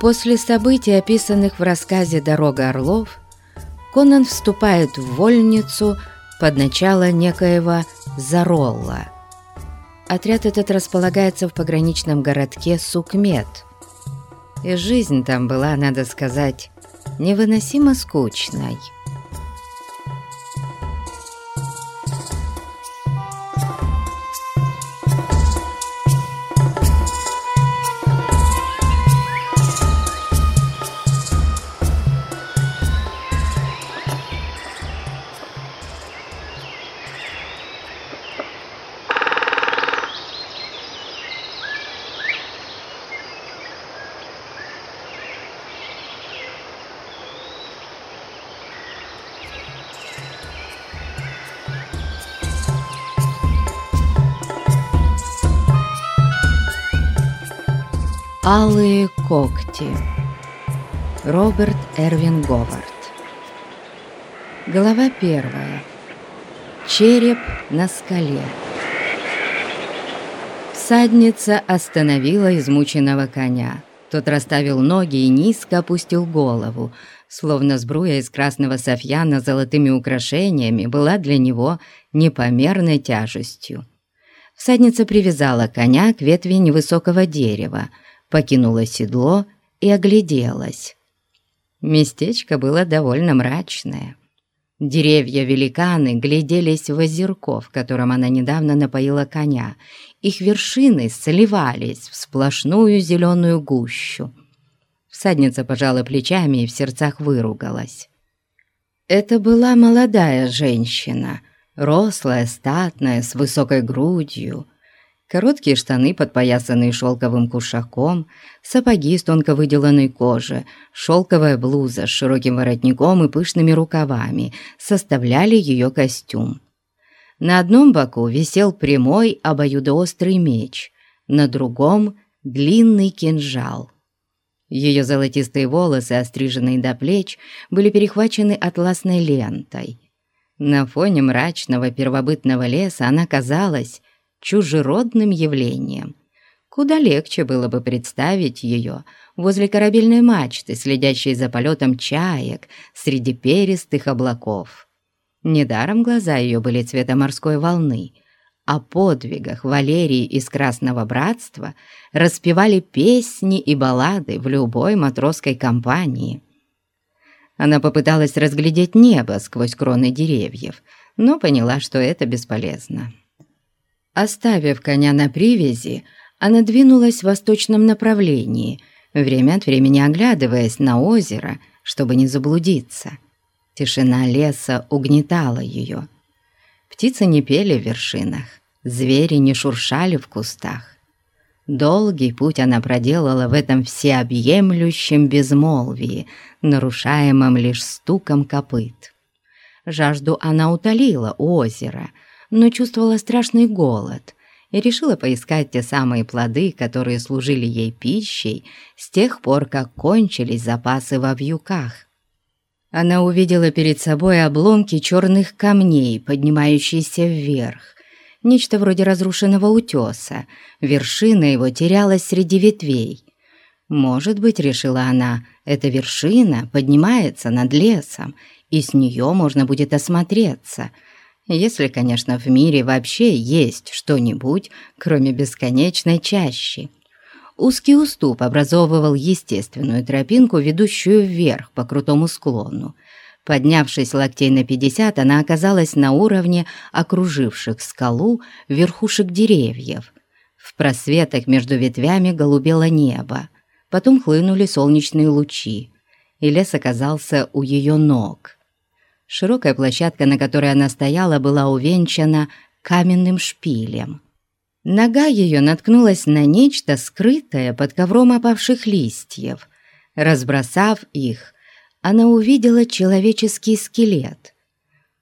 После событий, описанных в рассказе «Дорога орлов», Конан вступает в вольницу под начало некоего Заролла. Отряд этот располагается в пограничном городке Сукмет. И жизнь там была, надо сказать, невыносимо скучной. Алые когти. Роберт Эрвин Говард. Глава первая. Череп на скале. Всадница остановила измученного коня. Тот расставил ноги и низко опустил голову, словно сбруя из красного софьяна золотыми украшениями была для него непомерной тяжестью. Всадница привязала коня к ветви невысокого дерева — покинула седло и огляделась. Местечко было довольно мрачное. Деревья-великаны гляделись в озерко, в котором она недавно напоила коня. Их вершины сливались в сплошную зеленую гущу. Всадница пожала плечами и в сердцах выругалась. Это была молодая женщина, рослая, статная, с высокой грудью, Короткие штаны, подпоясанные шелковым кушаком, сапоги из тонко выделанной кожи, шелковая блуза с широким воротником и пышными рукавами составляли ее костюм. На одном боку висел прямой обоюдоострый меч, на другом — длинный кинжал. Ее золотистые волосы, остриженные до плеч, были перехвачены атласной лентой. На фоне мрачного первобытного леса она казалась чужеродным явлением. Куда легче было бы представить ее возле корабельной мачты, следящей за полетом чаек среди перистых облаков. Недаром глаза ее были цвета морской волны, о подвигах Валерии из Красного Братства распевали песни и баллады в любой матросской компании. Она попыталась разглядеть небо сквозь кроны деревьев, но поняла, что это бесполезно. Оставив коня на привязи, она двинулась в восточном направлении, время от времени оглядываясь на озеро, чтобы не заблудиться. Тишина леса угнетала ее. Птицы не пели в вершинах, звери не шуршали в кустах. Долгий путь она проделала в этом всеобъемлющем безмолвии, нарушаемом лишь стуком копыт. Жажду она утолила у озера — но чувствовала страшный голод и решила поискать те самые плоды, которые служили ей пищей с тех пор, как кончились запасы во вьюках. Она увидела перед собой обломки черных камней, поднимающиеся вверх, нечто вроде разрушенного утеса, вершина его терялась среди ветвей. Может быть, решила она, эта вершина поднимается над лесом, и с нее можно будет осмотреться — если, конечно, в мире вообще есть что-нибудь, кроме бесконечной чащи. Узкий уступ образовывал естественную тропинку, ведущую вверх по крутому склону. Поднявшись локтей на пятьдесят, она оказалась на уровне окруживших скалу верхушек деревьев. В просветах между ветвями голубело небо. Потом хлынули солнечные лучи, и лес оказался у ее ног. Широкая площадка, на которой она стояла, была увенчана каменным шпилем. Нога ее наткнулась на нечто скрытое под ковром опавших листьев. Разбросав их, она увидела человеческий скелет.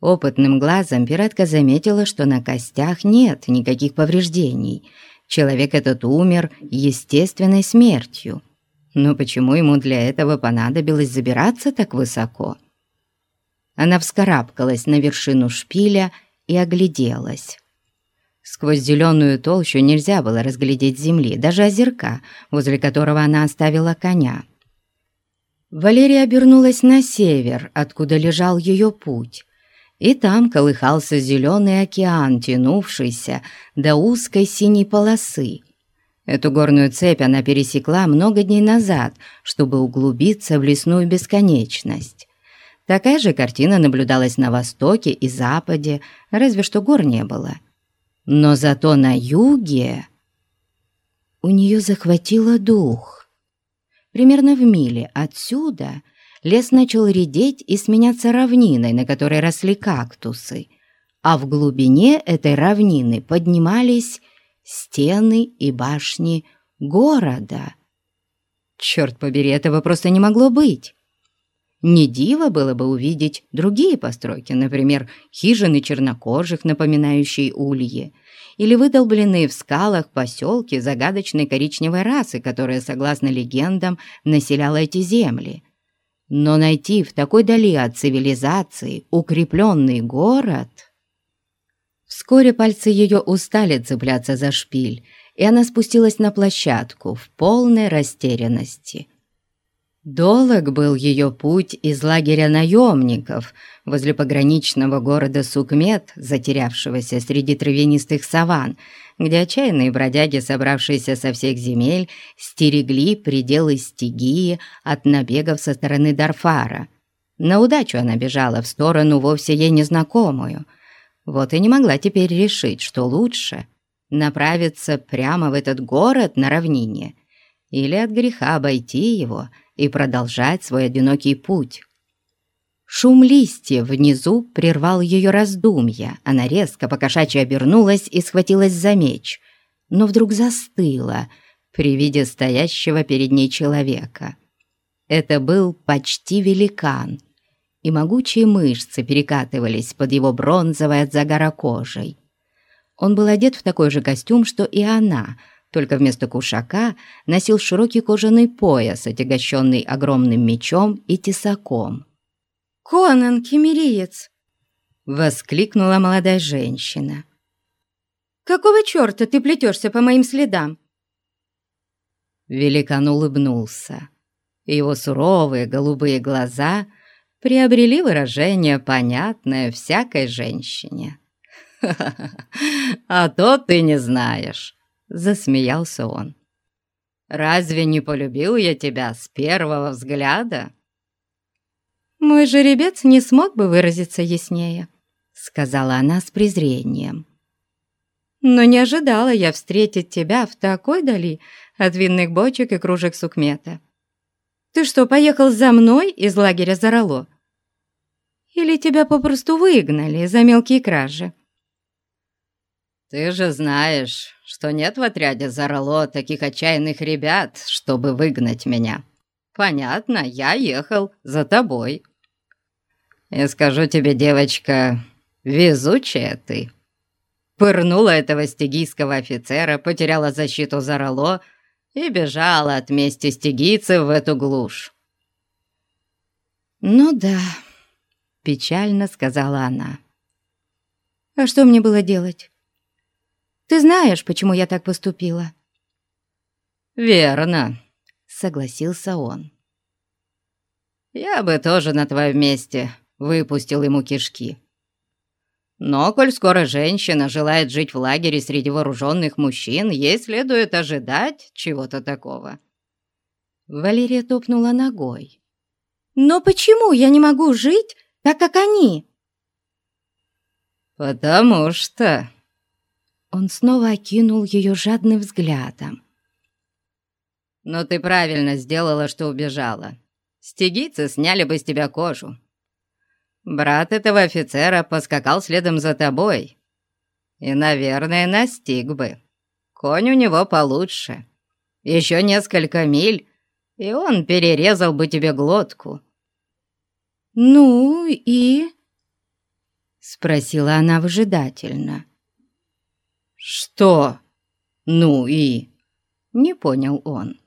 Опытным глазом пиратка заметила, что на костях нет никаких повреждений. Человек этот умер естественной смертью. Но почему ему для этого понадобилось забираться так высоко? Она вскарабкалась на вершину шпиля и огляделась. Сквозь зеленую толщу нельзя было разглядеть земли, даже озерка, возле которого она оставила коня. Валерия обернулась на север, откуда лежал ее путь, и там колыхался зеленый океан, тянувшийся до узкой синей полосы. Эту горную цепь она пересекла много дней назад, чтобы углубиться в лесную бесконечность. Такая же картина наблюдалась на востоке и западе, разве что гор не было. Но зато на юге у нее захватило дух. Примерно в миле отсюда лес начал редеть и сменяться равниной, на которой росли кактусы, а в глубине этой равнины поднимались стены и башни города. Черт побери, этого просто не могло быть. Не диво было бы увидеть другие постройки, например, хижины чернокожих, напоминающие ульи, или выдолбленные в скалах поселки загадочной коричневой расы, которая, согласно легендам, населяла эти земли. Но найти в такой дали от цивилизации укрепленный город... Вскоре пальцы ее устали цепляться за шпиль, и она спустилась на площадку в полной растерянности – Долог был ее путь из лагеря наемников возле пограничного города Сукмет, затерявшегося среди травянистых саван, где отчаянные бродяги, собравшиеся со всех земель, стерегли пределы стигии от набегов со стороны Дарфара. На удачу она бежала в сторону вовсе ей незнакомую. Вот и не могла теперь решить, что лучше направиться прямо в этот город на равнине или от греха обойти его — и продолжать свой одинокий путь. Шум листьев внизу прервал ее раздумья. Она резко покошачьи обернулась и схватилась за меч, но вдруг застыла при виде стоящего перед ней человека. Это был почти великан, и могучие мышцы перекатывались под его бронзовой от загара кожей. Он был одет в такой же костюм, что и она — только вместо кушака носил широкий кожаный пояс, отягощенный огромным мечом и тесаком. «Конан, кемериец!» — воскликнула молодая женщина. «Какого черта ты плетешься по моим следам?» Великан улыбнулся. Его суровые голубые глаза приобрели выражение, понятное всякой женщине. «А то ты не знаешь засмеялся он. «Разве не полюбил я тебя с первого взгляда?» «Мой жеребец не смог бы выразиться яснее», — сказала она с презрением. «Но не ожидала я встретить тебя в такой дали от винных бочек и кружек сукмета. Ты что, поехал за мной из лагеря Зарало? Или тебя попросту выгнали за мелкие кражи?» «Ты же знаешь, что нет в отряде Зарало таких отчаянных ребят, чтобы выгнать меня. Понятно, я ехал за тобой. И скажу тебе, девочка, везучая ты. Пырнула этого стигийского офицера, потеряла защиту Зарало и бежала от мести стигийцев в эту глушь». «Ну да», — печально сказала она. «А что мне было делать?» Ты знаешь, почему я так поступила?» «Верно», — согласился он. «Я бы тоже на твоем месте выпустил ему кишки. Но, коль скоро женщина желает жить в лагере среди вооруженных мужчин, ей следует ожидать чего-то такого». Валерия топнула ногой. «Но почему я не могу жить так, как они?» «Потому что он снова окинул ее жадным взглядом. «Но ты правильно сделала, что убежала. Стегийцы сняли бы с тебя кожу. Брат этого офицера поскакал следом за тобой. И, наверное, настиг бы. Конь у него получше. Еще несколько миль, и он перерезал бы тебе глотку». «Ну и...» — спросила она выжидательно. «Что? Ну и...» — не понял он.